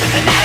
with an